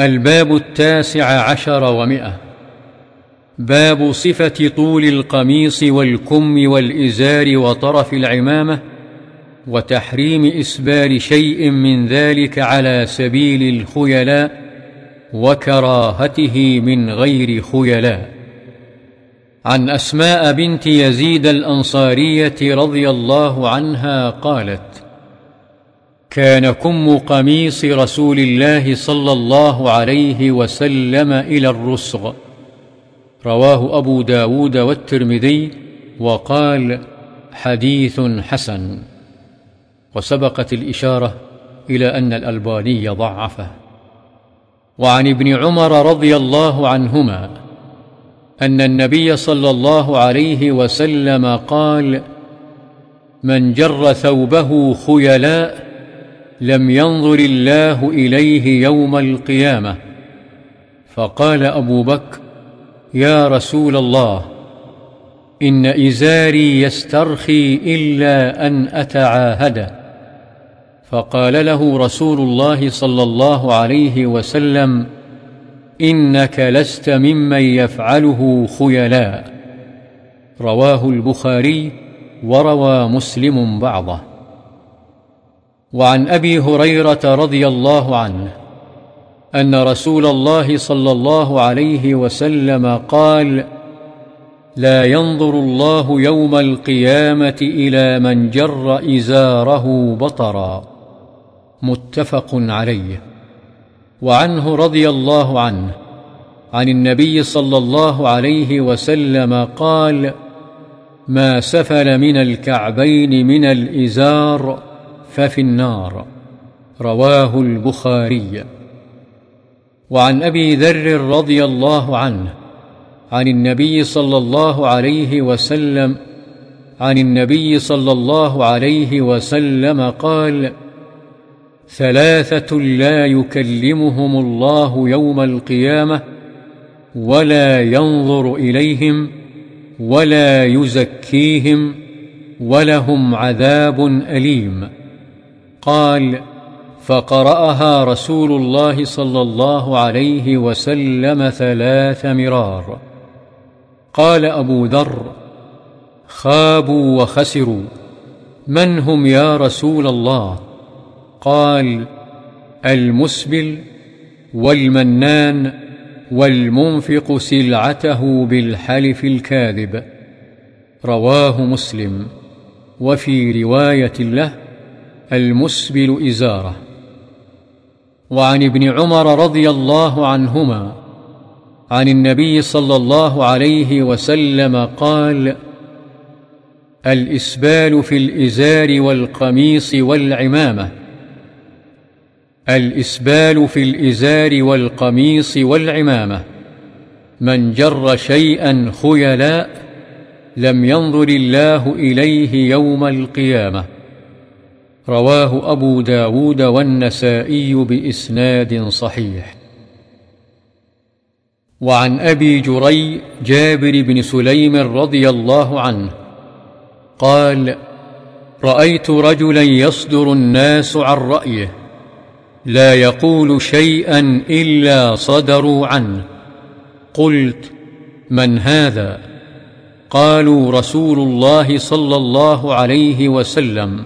الباب التاسع عشر ومئة. باب صفة طول القميص والكم والإزار وطرف العمامة وتحريم إسبال شيء من ذلك على سبيل الخيلاء وكراهته من غير خيلاء. عن أسماء بنت يزيد الأنصارية رضي الله عنها قالت كان كم قميص رسول الله صلى الله عليه وسلم إلى الرسغ. رواه أبو داود والترمذي وقال حديث حسن. وسبقت الإشارة إلى أن الألباني ضعفه. وعن ابن عمر رضي الله عنهما أن النبي صلى الله عليه وسلم قال من جر ثوبه خيلاء لم ينظر الله إليه يوم القيامة. فقال أبو بكر يا رسول الله إن إزاري يسترخي إلا أن أتعاهده. فقال له رسول الله صلى الله عليه وسلم إنك لست ممن يفعله خيلاء. رواه البخاري وروى مسلم بعضه. وعن أبي هريرة رضي الله عنه أن رسول الله صلى الله عليه وسلم قال لا ينظر الله يوم القيامة إلى من جر إزاره بطرا متفق عليه. وعنه رضي الله عنه عن النبي صلى الله عليه وسلم قال ما سفل من الكعبين من الإزار ففي النار. رواه البخاري. وعن أبي ذر رضي الله عنه عن النبي صلى الله عليه وسلم عن النبي صلى الله عليه وسلم قال ثلاثة لا يكلمهم الله يوم القيامة ولا ينظر إليهم ولا يزكيهم ولهم عذاب أليم. قال فقرأها رسول الله صلى الله عليه وسلم ثلاث مرار. قال أبو ذر خابوا وخسروا من هم يا رسول الله؟ قال المسبل والمنان والمنفق سلعته بالحلف الكاذب. رواه مسلم. وفي رواية له المسبل إزارة. وعن ابن عمر رضي الله عنهما عن النبي صلى الله عليه وسلم قال الإسبال في الإزار والقميص والعمامة. الإسبال في الإزار والقميص والعمامة. من جر شيئا خيلاء لم ينظر الله إليه يوم القيامة. رواه أبو داود والنسائي بإسناد صحيح. وعن أبي جري جابر بن سليم رضي الله عنه قال رأيت رجلا يصدر الناس عن رأيه لا يقول شيئا إلا صدروا عنه. قلت من هذا؟ قالوا رسول الله صلى الله عليه وسلم.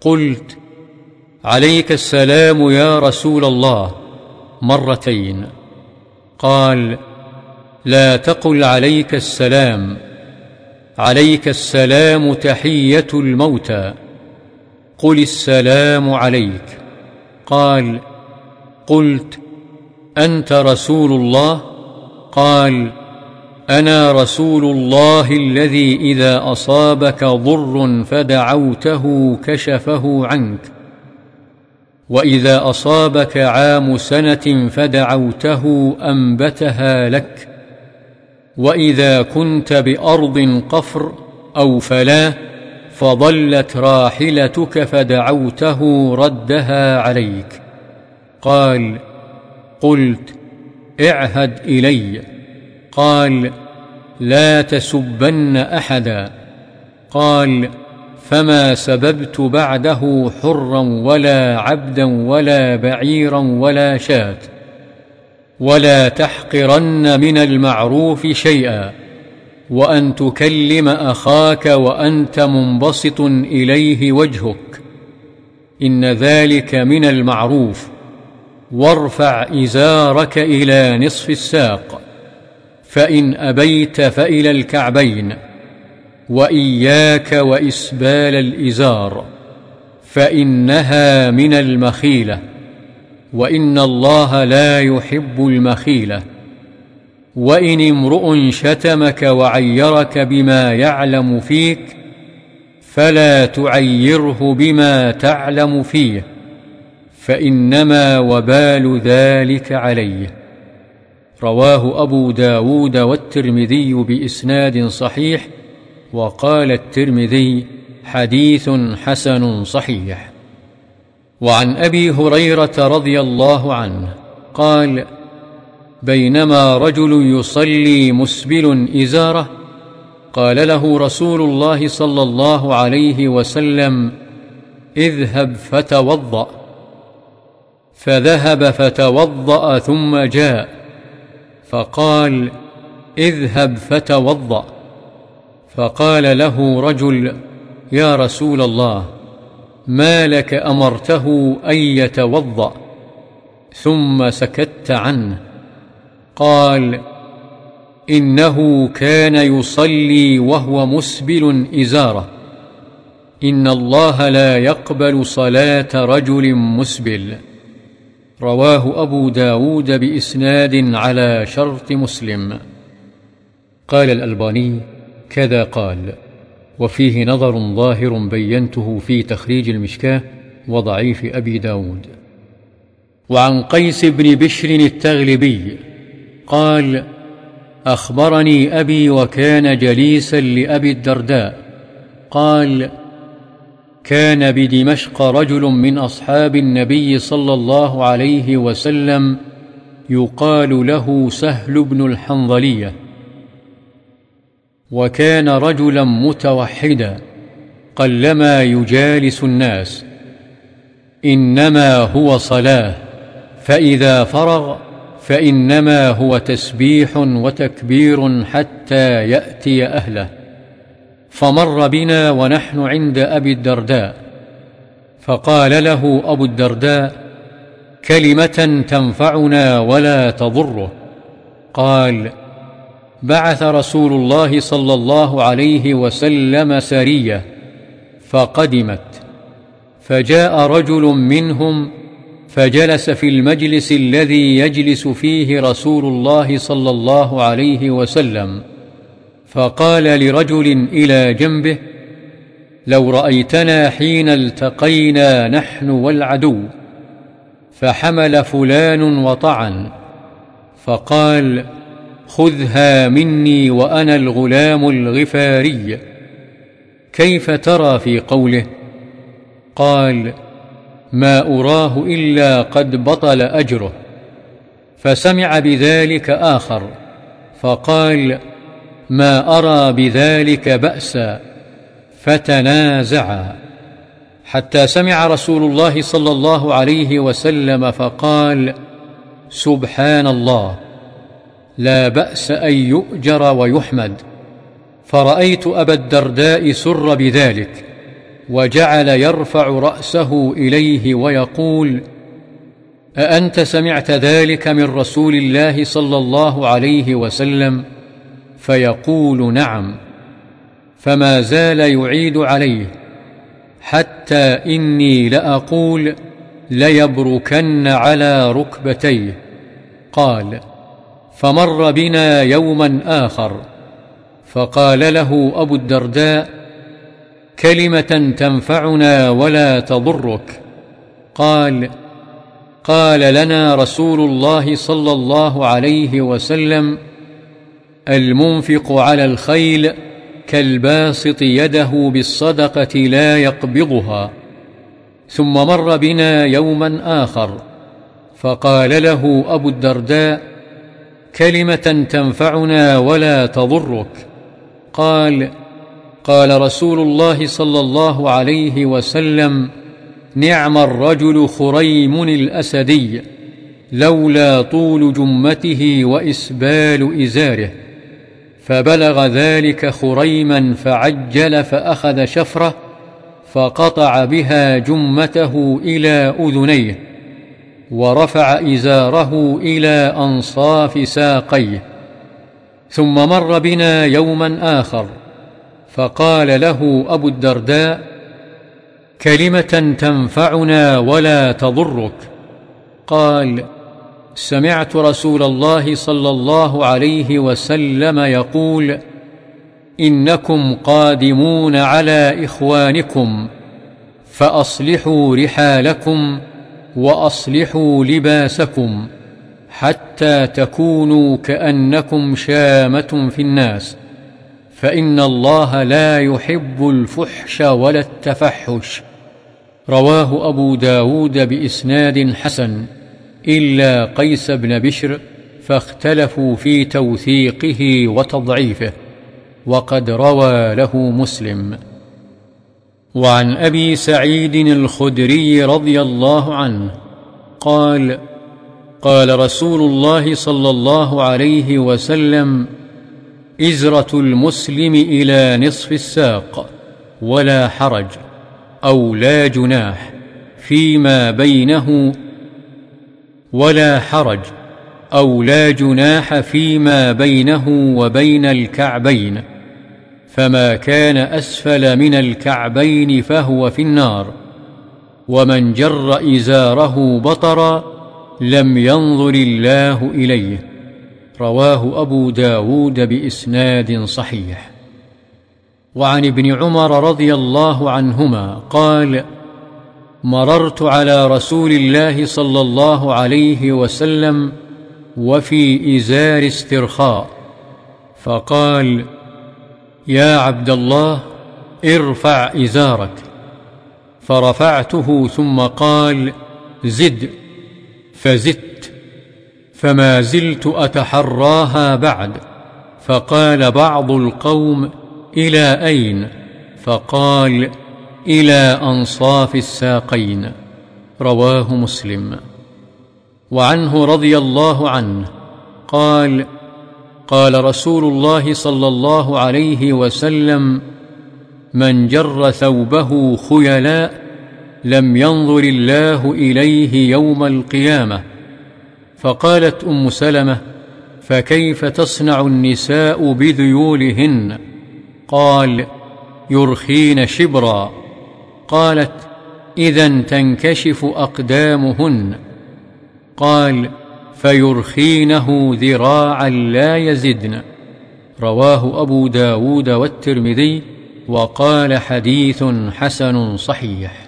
قلت عليك السلام يا رسول الله مرتين. قال لا تقل عليك السلام. عليك السلام تحية الموتى. قل السلام عليك. قال قلت أنت رسول الله؟ قال أنا رسول الله الذي إذا أصابك ضر فدعوته كشفه عنك. وإذا أصابك عام سنة فدعوته أنبتها لك. وإذا كنت بأرض قفر أو فلاة فضلت راحلتك فدعوته ردها عليك. قال قلت اعهد إلي. قال لا تسبن أحدا. قال فما سببت بعده حرا ولا عبدا ولا بعيرا ولا شاة. ولا تحقرن من المعروف شيئا. وأن تكلم أخاك وأنت منبسط إليه وجهك. إن ذلك من المعروف. وارفع إزارك إلى نصف الساق. فإن أبيت فإلى الكعبين وإياك وإسبال الإزار فإنها من المخيلة وإن الله لا يحب المخيلة. وإن امرؤ شتمك وعيرك بما يعلم فيك فلا تعيره بما تعلم فيه فإنما وبال ذلك عليه. رواه أبو داود والترمذي بإسناد صحيح وقال الترمذي حديث حسن صحيح وعن أبي هريرة رضي الله عنه قال بينما رجل يصلي مسبل إزارة قال له رسول الله صلى الله عليه وسلم اذهب فتوضأ فذهب فتوضأ ثم جاء. فقال اذهب فتوضأ. فقال له رجل يا رسول الله ما لك أمرته أن يتوضأ؟ ثم سكت عنه. قال إنه كان يصلي وهو مسبل إزاره. إن الله لا يقبل صلاة رجل مسبل. رواه أبو داود بإسناد على شرط مسلم. قال الألباني كذا قال وفيه نظر ظاهر بينته في تخريج المشكاة وضعيف أبي داود. وعن قيس بن بشر التغلبي قال أخبرني أبي وكان جليسا لأبي الدرداء. قال كان بدمشق رجل من أصحاب النبي صلى الله عليه وسلم يقال له سهل بن الحنظلية. وكان رجلا متوحدا قلما يجالس الناس إنما هو صلاة فإذا فرغ فإنما هو تسبيح وتكبير حتى يأتي أهله. فمر بنا ونحن عند أبي الدرداء فقال له أبو الدرداء كلمة تنفعنا ولا تضره. قال بعث رسول الله صلى الله عليه وسلم سرية فقدمت فجاء رجل منهم فجلس في المجلس الذي يجلس فيه رسول الله صلى الله عليه وسلم. فقال لرجل إلى جنبه لو رأيتنا حين التقينا نحن والعدو فحمل فلان وطعن فقال خذها مني وأنا الغلام الغفاري كيف ترى في قوله؟ قال ما أراه إلا قد بطل أجره فسمع بذلك آخر فقال ما أرى بذلك بأسا فتنازعا. حتى سمع رسول الله صلى الله عليه وسلم فقال سبحان الله لا بأس أن يؤجر ويحمد. فرأيت أبا الدرداء سر بذلك وجعل يرفع رأسه إليه ويقول أأنت سمعت ذلك من رسول الله صلى الله عليه وسلم؟ فيقول نعم فما زال يعيد عليه حتى إني لأقول ليبركن على ركبتيه. قال فمر بنا يوما آخر فقال له أبو الدرداء كلمة تنفعنا ولا تضرك. قال قال لنا رسول الله صلى الله عليه وسلم المنفق على الخيل كالباسط يده بالصدقة لا يقبضها ثم مر بنا يوما آخر فقال له أبو الدرداء كلمة تنفعنا ولا تضرك. قال قال رسول الله صلى الله عليه وسلم نعم الرجل خريم الأسدي لولا طول جمته وإسبال إزاره. فبلغ ذلك خريما فعجل فأخذ شفرة فقطع بها جمته إلى أذنيه ورفع إزاره إلى أنصاف ساقيه ثم مر بنا يوما آخر فقال له أبو الدرداء كلمة تنفعنا ولا تضرك قال سمعت رسول الله صلى الله عليه وسلم يقول إنكم قادمون على إخوانكم فأصلحوا رحالكم وأصلحوا لباسكم حتى تكونوا كأنكم شامة في الناس فإن الله لا يحب الفحش ولا التفحش. رواه أبو داود بإسناد حسن. إلا قيس بن بشر فاختلفوا في توثيقه وتضعيفه وقد روى له مسلم. وعن أبي سعيد الخدري رضي الله عنه قال قال رسول الله صلى الله عليه وسلم إزرة المسلم إلى نصف الساق ولا حرج أو لا جناح فيما بينه ولا حرج أو لا جناح فيما بينه وبين الكعبين فما كان أسفل من الكعبين فهو في النار ومن جر إزاره بطرا لم ينظر الله إليه رواه أبو داود بإسناد صحيح. وعن ابن عمر رضي الله عنهما قال مررت على رسول الله صلى الله عليه وسلم وفي إزار استرخاء فقال يا عبد الله ارفع إزارك. فرفعته ثم قال زد. فزدت فما زلت أتحراها بعد فقال بعض القوم إلى أين؟ فقال إلى أنصاف الساقين رواه مسلم. وعنه رضي الله عنه قال قال رسول الله صلى الله عليه وسلم من جر ثوبه خيلاء لم ينظر الله إليه يوم القيامة. فقالت أم سلمة فكيف تصنع النساء بذيولهن؟ قال يرخين شبرا. قالت اذا تنكشف أقدامهن. قال فيرخينه ذراعا لا يزدن. رواه أبو داود والترمذي وقال حديث حسن صحيح.